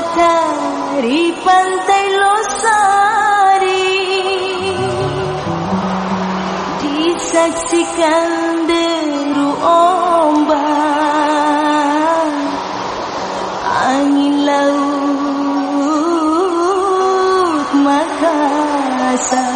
dari pantai Losari disaksikan deru ombak angin laut Makassar.